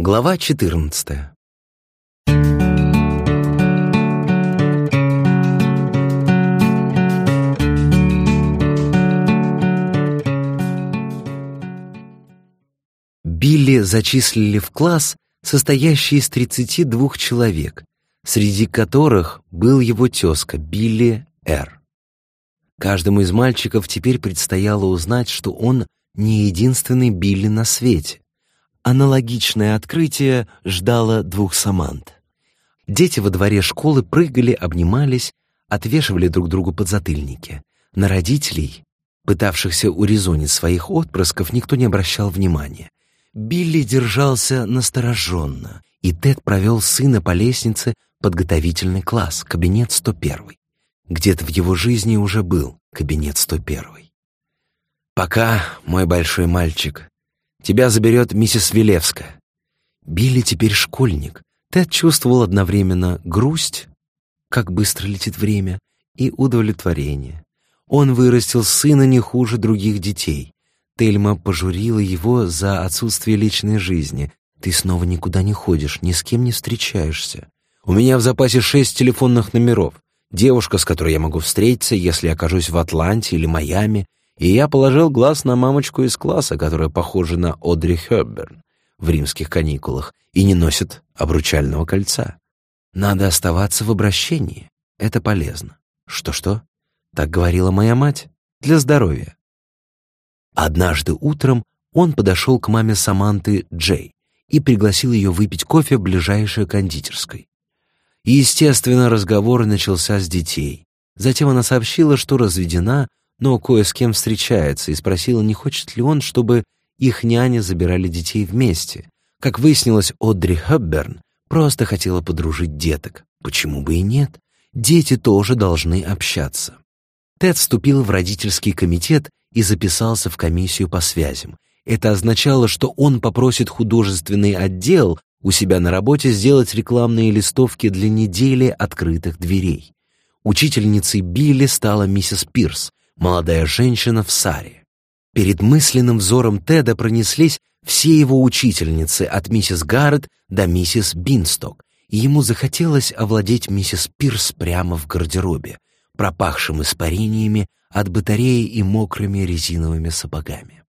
Глава 14 Билли зачислили в класс, состоящий из 32 человек, среди которых был его тезка Билли Р. Каждому из мальчиков теперь предстояло узнать, что он не единственный Билли на свете. Аналогичное открытие ждало двух Самант. Дети во дворе школы прыгали, обнимались, отвешивали друг другу подзатыльники. На родителей, пытавшихся урезонить своих отпрысков, никто не обращал внимания. Билли держался настороженно, и Тед провел сына по лестнице подготовительный класс, кабинет 101. Где-то в его жизни уже был кабинет 101. «Пока, мой большой мальчик», Тебя заберет миссис Вилевская». Билли теперь школьник. Тед чувствовал одновременно грусть, как быстро летит время, и удовлетворение. Он вырастил сына не хуже других детей. Тельма пожурила его за отсутствие личной жизни. «Ты снова никуда не ходишь, ни с кем не встречаешься. У меня в запасе шесть телефонных номеров. Девушка, с которой я могу встретиться, если окажусь в Атланте или Майами, и я положил глаз на мамочку из класса, которая похожа на Одри Хёбберн в римских каникулах и не носит обручального кольца. Надо оставаться в обращении. Это полезно. Что-что? Так говорила моя мать. Для здоровья. Однажды утром он подошел к маме Саманты Джей и пригласил ее выпить кофе в ближайшей кондитерской. естественно, разговор начался с детей. Затем она сообщила, что разведена, но кое с кем встречается, и спросила, не хочет ли он, чтобы их няни забирали детей вместе. Как выяснилось, Одри Хабберн просто хотела подружить деток. Почему бы и нет? Дети тоже должны общаться. Тед вступил в родительский комитет и записался в комиссию по связям. Это означало, что он попросит художественный отдел у себя на работе сделать рекламные листовки для недели открытых дверей. Учительницей Билли стала миссис Пирс, молодая женщина в саре. Перед мысленным взором Теда пронеслись все его учительницы, от миссис Гаррет до миссис Бинсток, и ему захотелось овладеть миссис Пирс прямо в гардеробе, пропахшим испарениями от батареи и мокрыми резиновыми сапогами.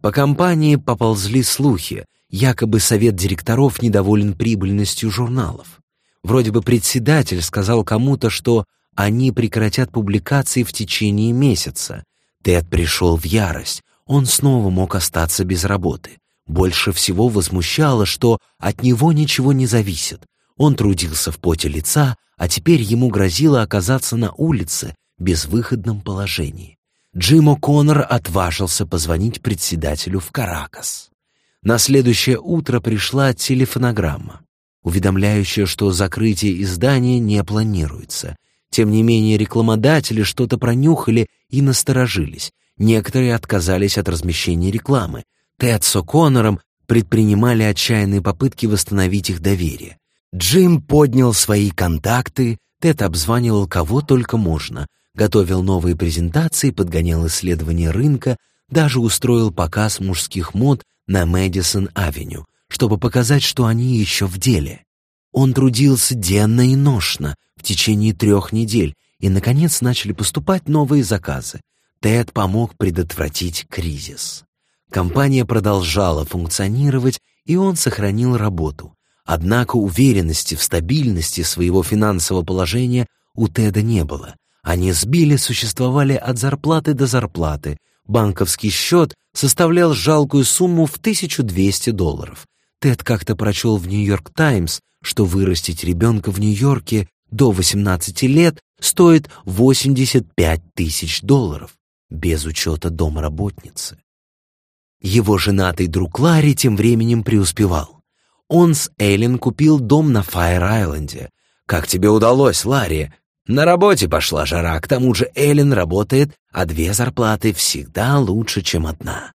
По компании поползли слухи, якобы совет директоров недоволен прибыльностью журналов. Вроде бы председатель сказал кому-то, что они прекратят публикации в течение месяца. Тед пришел в ярость. Он снова мог остаться без работы. Больше всего возмущало, что от него ничего не зависит. Он трудился в поте лица, а теперь ему грозило оказаться на улице в безвыходном положении. Джим О'Коннор отважился позвонить председателю в Каракас. На следующее утро пришла телефонограмма, уведомляющая, что закрытие издания не планируется, тем не менее, рекламодатели что-то пронюхали и насторожились. Некоторые отказались от размещения рекламы. Тед с О'Коннором предпринимали отчаянные попытки восстановить их доверие. Джим поднял свои контакты, Тед обзванивал кого только можно, готовил новые презентации, подгонял исследования рынка, даже устроил показ мужских мод на Мэдисон-авеню, чтобы показать, что они еще в деле. Он трудился денно и ношно в течение трех недель, и, наконец, начали поступать новые заказы. Тед помог предотвратить кризис. Компания продолжала функционировать, и он сохранил работу. Однако уверенности в стабильности своего финансового положения у Теда не было. Они с Билли существовали от зарплаты до зарплаты. Банковский счет составлял жалкую сумму в 1200 долларов. Тед как-то прочел в «Нью-Йорк Таймс», что вырастить ребенка в Нью-Йорке до 18 лет стоит 85 тысяч долларов, без учета домработницы. Его женатый друг Ларри тем временем преуспевал. Он с Эллен купил дом на Файр-Айленде. «Как тебе удалось, Ларри?» «На работе пошла жара, к тому же Эллен работает, а две зарплаты всегда лучше, чем одна».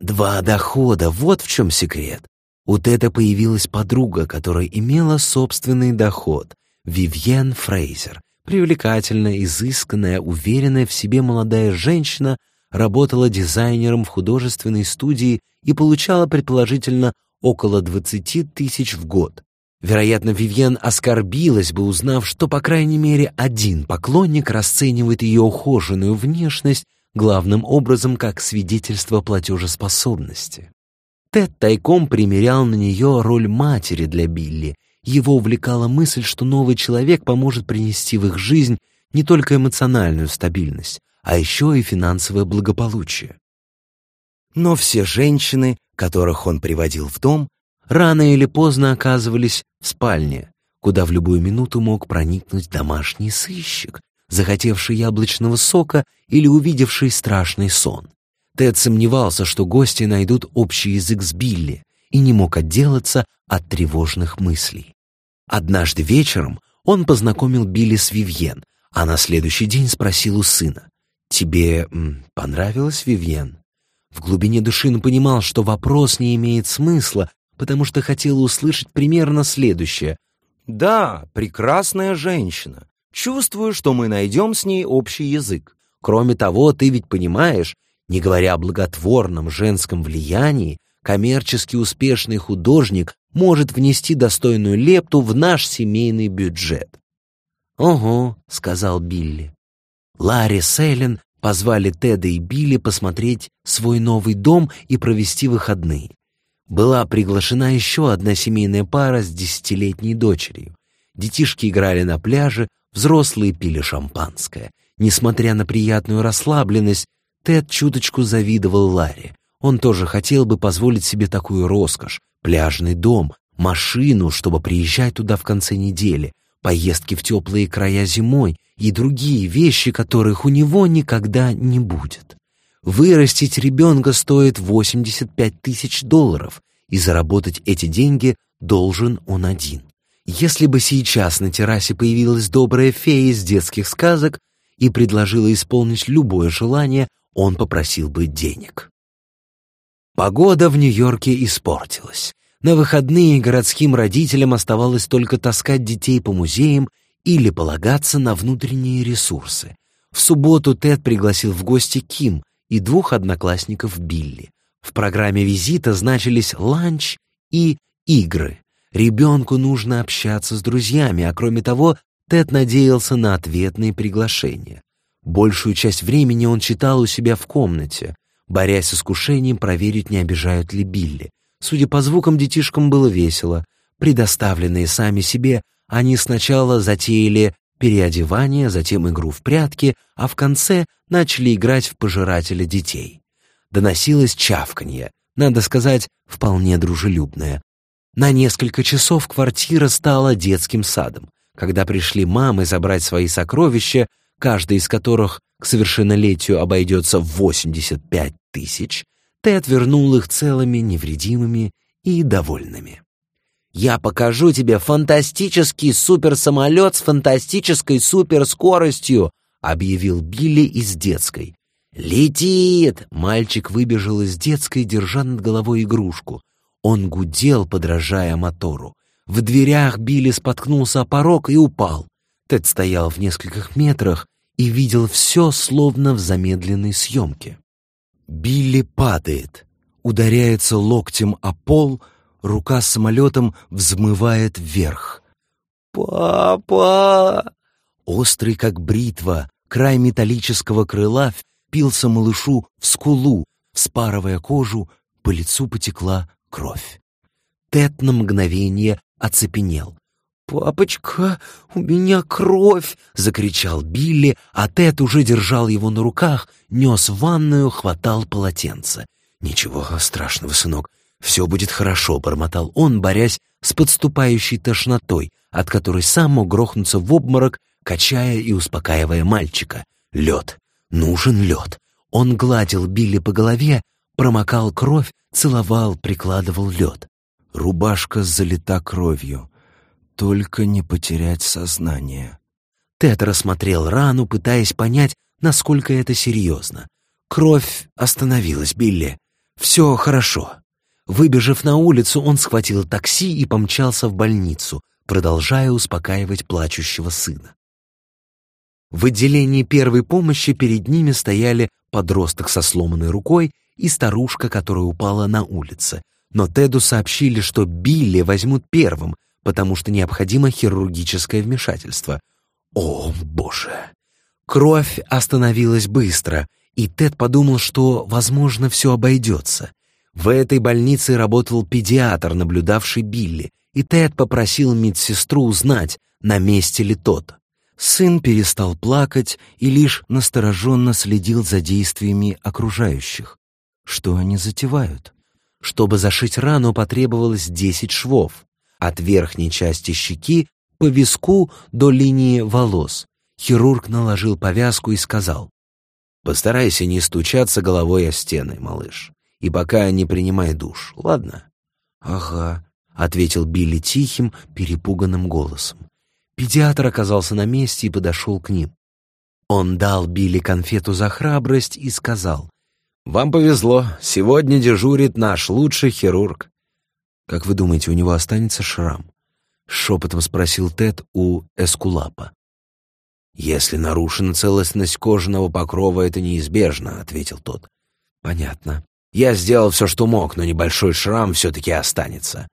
Два дохода, вот в чем секрет. У Теда появилась подруга, которая имела собственный доход — Вивьен Фрейзер. Привлекательная, изысканная, уверенная в себе молодая женщина работала дизайнером в художественной студии и получала, предположительно, около 20 тысяч в год. Вероятно, Вивьен оскорбилась бы, узнав, что, по крайней мере, один поклонник расценивает ее ухоженную внешность главным образом как свидетельство платежеспособности. Тед тайком примерял на нее роль матери для Билли. Его увлекала мысль, что новый человек поможет принести в их жизнь не только эмоциональную стабильность, а еще и финансовое благополучие. Но все женщины, которых он приводил в дом, рано или поздно оказывались в спальне, куда в любую минуту мог проникнуть домашний сыщик, захотевший яблочного сока или увидевший страшный сон. Тед сомневался, что гости найдут общий язык с Билли и не мог отделаться от тревожных мыслей. Однажды вечером он познакомил Билли с Вивьен, а на следующий день спросил у сына, «Тебе понравилась Вивьен?» В глубине души он понимал, что вопрос не имеет смысла, потому что хотел услышать примерно следующее. «Да, прекрасная женщина. Чувствую, что мы найдем с ней общий язык. Кроме того, ты ведь понимаешь, не говоря о благотворном женском влиянии, коммерчески успешный художник может внести достойную лепту в наш семейный бюджет. «Ого», — сказал Билли. Ларри Селлен позвали Теда и Билли посмотреть свой новый дом и провести выходные. Была приглашена еще одна семейная пара с десятилетней дочерью. Детишки играли на пляже, взрослые пили шампанское. Несмотря на приятную расслабленность, Тед чуточку завидовал Ларри. Он тоже хотел бы позволить себе такую роскошь, пляжный дом, машину, чтобы приезжать туда в конце недели, поездки в теплые края зимой и другие вещи, которых у него никогда не будет. Вырастить ребенка стоит 85 тысяч долларов, и заработать эти деньги должен он один. Если бы сейчас на террасе появилась добрая фея из детских сказок и предложила исполнить любое желание, он попросил бы денег. Погода в Нью-Йорке испортилась. На выходные городским родителям оставалось только таскать детей по музеям или полагаться на внутренние ресурсы. В субботу Тед пригласил в гости Ким и двух одноклассников Билли. В программе визита значились ланч и игры. Ребенку нужно общаться с друзьями, а кроме того, Тед надеялся на ответные приглашения. Большую часть времени он читал у себя в комнате, борясь с искушением проверить, не обижают ли Билли. Судя по звукам, детишкам было весело. Предоставленные сами себе, они сначала затеяли переодевание, затем игру в прятки, а в конце начали играть в пожирателя детей. Доносилось чавканье, надо сказать, вполне дружелюбное. На несколько часов квартира стала детским садом. Когда пришли мамы забрать свои сокровища, каждый из которых к совершеннолетию обойдется в 85 тысяч, Тед вернул их целыми, невредимыми и довольными. «Я покажу тебе фантастический суперсамолет с фантастической суперскоростью», объявил Билли из детской. «Летит!» Мальчик выбежал из детской, держа над головой игрушку. Он гудел, подражая мотору. В дверях Билли споткнулся о порог и упал. Тед стоял в нескольких метрах и видел все, словно в замедленной съемке. Билли падает, ударяется локтем о пол, рука с самолетом взмывает вверх. «Папа!» Острый, как бритва, край металлического крыла впился малышу в скулу, вспарывая кожу, по лицу потекла кровь. Тед на мгновение оцепенел. «Папочка, у меня кровь!» — закричал Билли, а Тед уже держал его на руках, нес в ванную, хватал полотенце. «Ничего страшного, сынок, все будет хорошо», — бормотал он, борясь с подступающей тошнотой, от которой сам мог грохнуться в обморок, качая и успокаивая мальчика. «Лед! Нужен лед!» Он гладил Билли по голове, промокал кровь, целовал, прикладывал лед. Рубашка залита кровью только не потерять сознание. Тед рассмотрел рану, пытаясь понять, насколько это серьезно. Кровь остановилась, Билли. Все хорошо. Выбежав на улицу, он схватил такси и помчался в больницу, продолжая успокаивать плачущего сына. В отделении первой помощи перед ними стояли подросток со сломанной рукой и старушка, которая упала на улице. но Теду сообщили, что Билли возьмут первым, потому что необходимо хирургическое вмешательство. О, боже! Кровь остановилась быстро, и Тед подумал, что, возможно, все обойдется. В этой больнице работал педиатр, наблюдавший Билли, и Тед попросил медсестру узнать, на месте ли тот. Сын перестал плакать и лишь настороженно следил за действиями окружающих. Что они затевают? Чтобы зашить рану, потребовалось десять швов. От верхней части щеки по виску до линии волос. Хирург наложил повязку и сказал, «Постарайся не стучаться головой о стены, малыш, и пока не принимай душ, ладно?» «Ага», — ответил Билли тихим, перепуганным голосом. Педиатр оказался на месте и подошел к ним. Он дал Билли конфету за храбрость и сказал, «Вам повезло, сегодня дежурит наш лучший хирург». «Как вы думаете, у него останется шрам?» — шепотом спросил Тед у Эскулапа. «Если нарушена целостность кожаного покрова, это неизбежно», — ответил тот. «Понятно. Я сделал все, что мог, но небольшой шрам все-таки останется.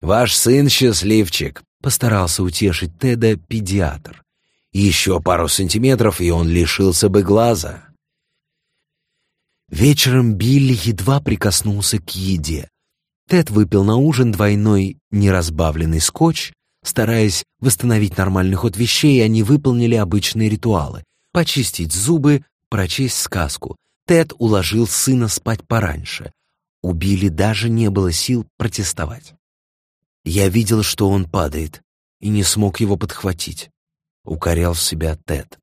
Ваш сын счастливчик. Постарался утешить Теда педиатр. Еще пару сантиметров, и он лишился бы глаза. Вечером Билли едва прикоснулся к еде. Тед выпил на ужин двойной неразбавленный скотч. Стараясь восстановить нормальный ход вещей, они выполнили обычные ритуалы. Почистить зубы, прочесть сказку. Тед уложил сына спать пораньше. У Билли даже не было сил протестовать. Я видел, что он падает, и не смог его подхватить. Укорял себя Тед.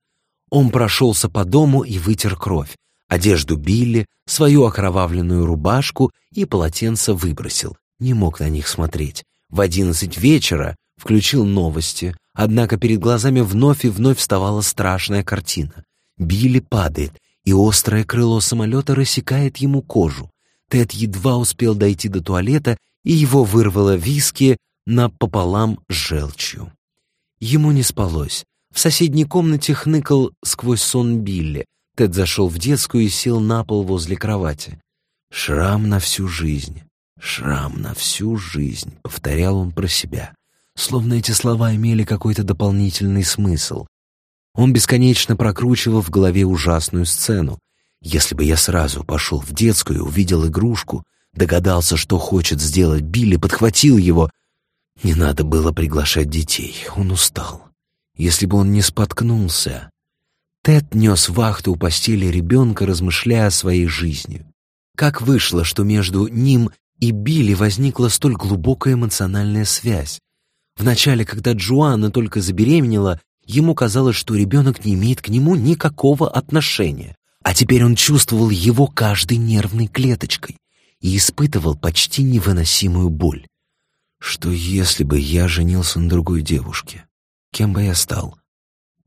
Он прошелся по дому и вытер кровь. Одежду Билли, свою окровавленную рубашку и полотенце выбросил. Не мог на них смотреть. В одиннадцать вечера включил новости, однако перед глазами вновь и вновь вставала страшная картина. Билли падает, и острое крыло самолета рассекает ему кожу. Тед едва успел дойти до туалета и его вырвало виски напополам с желчью. Ему не спалось. В соседней комнате хныкал сквозь сон Билли. Тед зашел в детскую и сел на пол возле кровати. «Шрам на всю жизнь, шрам на всю жизнь», — повторял он про себя, словно эти слова имели какой-то дополнительный смысл. Он бесконечно прокручивал в голове ужасную сцену. Если бы я сразу пошел в детскую увидел игрушку, Догадался, что хочет сделать Билли, подхватил его. Не надо было приглашать детей, он устал. Если бы он не споткнулся... Тед нес вахту у постели ребенка, размышляя о своей жизни. Как вышло, что между ним и Билли возникла столь глубокая эмоциональная связь? Вначале, когда Джоанна только забеременела, ему казалось, что ребенок не имеет к нему никакого отношения, а теперь он чувствовал его каждой нервной клеточкой и испытывал почти невыносимую боль. Что если бы я женился на другой девушке? Кем бы я стал?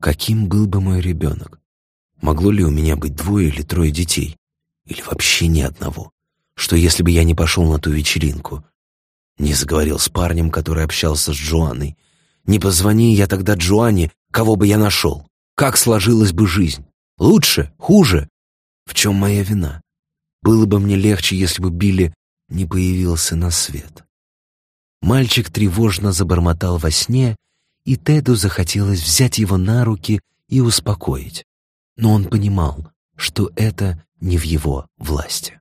Каким был бы мой ребенок? Могло ли у меня быть двое или трое детей? Или вообще ни одного? Что если бы я не пошел на ту вечеринку? Не заговорил с парнем, который общался с Джоанной? Не позвони я тогда Джоанне, кого бы я нашел? Как сложилась бы жизнь? Лучше? Хуже? В чем моя вина? Было бы мне легче, если бы Билли не появился на свет. Мальчик тревожно забормотал во сне, и Теду захотелось взять его на руки и успокоить. Но он понимал, что это не в его власти.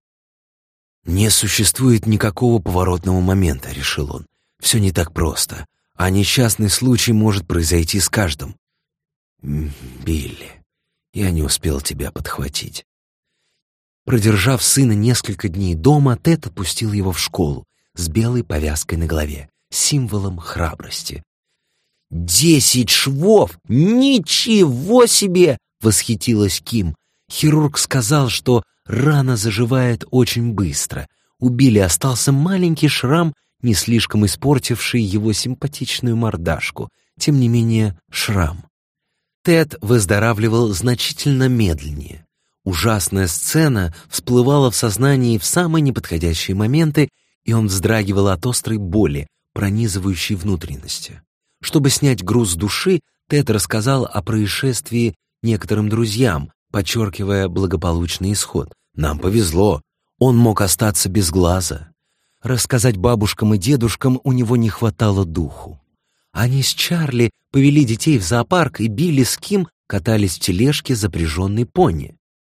«Не существует никакого поворотного момента», — решил он. «Все не так просто, а несчастный случай может произойти с каждым». «Билли, я не успел тебя подхватить. Продержав сына несколько дней дома, Тед отпустил его в школу с белой повязкой на голове, символом храбрости. «Десять швов! Ничего себе!» — восхитилась Ким. Хирург сказал, что рана заживает очень быстро. У Билли остался маленький шрам, не слишком испортивший его симпатичную мордашку. Тем не менее, шрам. Тед выздоравливал значительно медленнее. Ужасная сцена всплывала в сознании в самые неподходящие моменты, и он вздрагивал от острой боли, пронизывающей внутренности. Чтобы снять груз души, Тед рассказал о происшествии некоторым друзьям, подчеркивая благополучный исход. «Нам повезло. Он мог остаться без глаза. Рассказать бабушкам и дедушкам у него не хватало духу. Они с Чарли повели детей в зоопарк, и Билли с Ким катались в тележке, запряженной пони.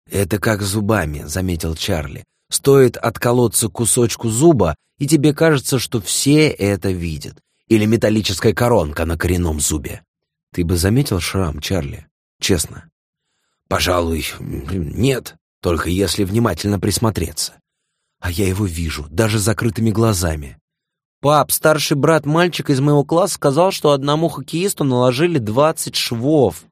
«Это как зубами», — заметил Чарли. «Стоит отколоться кусочку зуба, и тебе кажется, что все это видят. Или металлическая коронка на коренном зубе». «Ты бы заметил шрам, Чарли? Честно?» «Пожалуй, нет, только если внимательно присмотреться. А я его вижу, даже закрытыми глазами. Пап, старший брат мальчика из моего класса сказал, что одному хоккеисту наложили двадцать швов.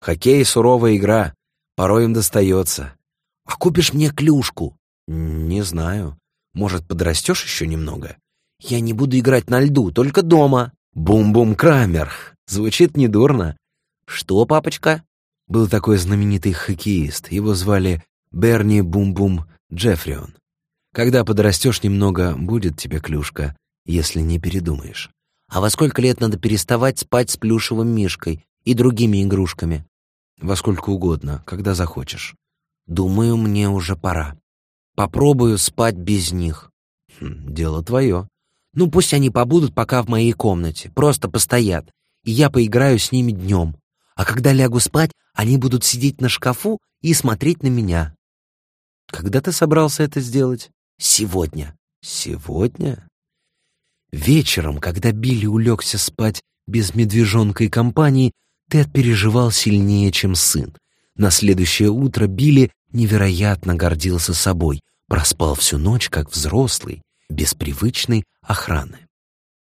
Хоккей — суровая игра, порой им достается. А купишь мне клюшку? Не знаю. Может, подрастешь еще немного? Я не буду играть на льду, только дома. Бум-бум Крамер. Звучит недурно. Что, папочка? Был такой знаменитый хоккеист. Его звали Берни Бум-бум Джеффрион. Когда подрастешь немного, будет тебе клюшка, если не передумаешь. А во сколько лет надо переставать спать с плюшевым мишкой и другими игрушками? Во сколько угодно, когда захочешь. Думаю, мне уже пора. Попробую спать без них. Хм, дело твое. Ну, пусть они побудут пока в моей комнате, просто постоят, и я поиграю с ними днем. А когда лягу спать, они будут сидеть на шкафу и смотреть на меня. Когда ты собрался это сделать? Сегодня. Сегодня? Вечером, когда Билли улегся спать без медвежонка и компании, Тед переживал сильнее, чем сын. На следующее утро Билли невероятно гордился собой, проспал всю ночь, как взрослый, без привычной охраны.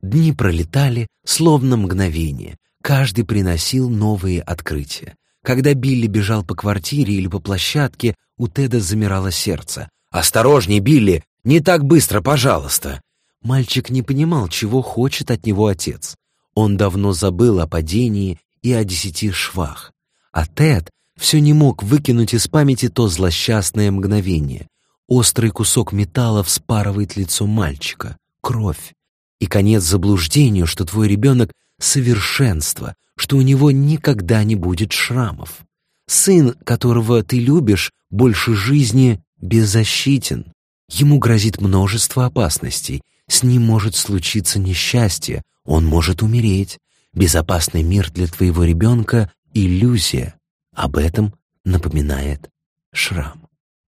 Дни пролетали, словно мгновение, каждый приносил новые открытия. Когда Билли бежал по квартире или по площадке, у Теда замирало сердце. «Осторожней, Билли! Не так быстро, пожалуйста!» Мальчик не понимал, чего хочет от него отец. Он давно забыл о падении и о десяти швах. А Тед все не мог выкинуть из памяти то злосчастное мгновение. Острый кусок металла вспарывает лицо мальчика. Кровь. И конец заблуждению, что твой ребенок — совершенство, что у него никогда не будет шрамов. Сын, которого ты любишь, больше жизни беззащитен. Ему грозит множество опасностей. С ним может случиться несчастье, он может умереть. Безопасный мир для твоего ребенка — иллюзия. Об этом напоминает шрам.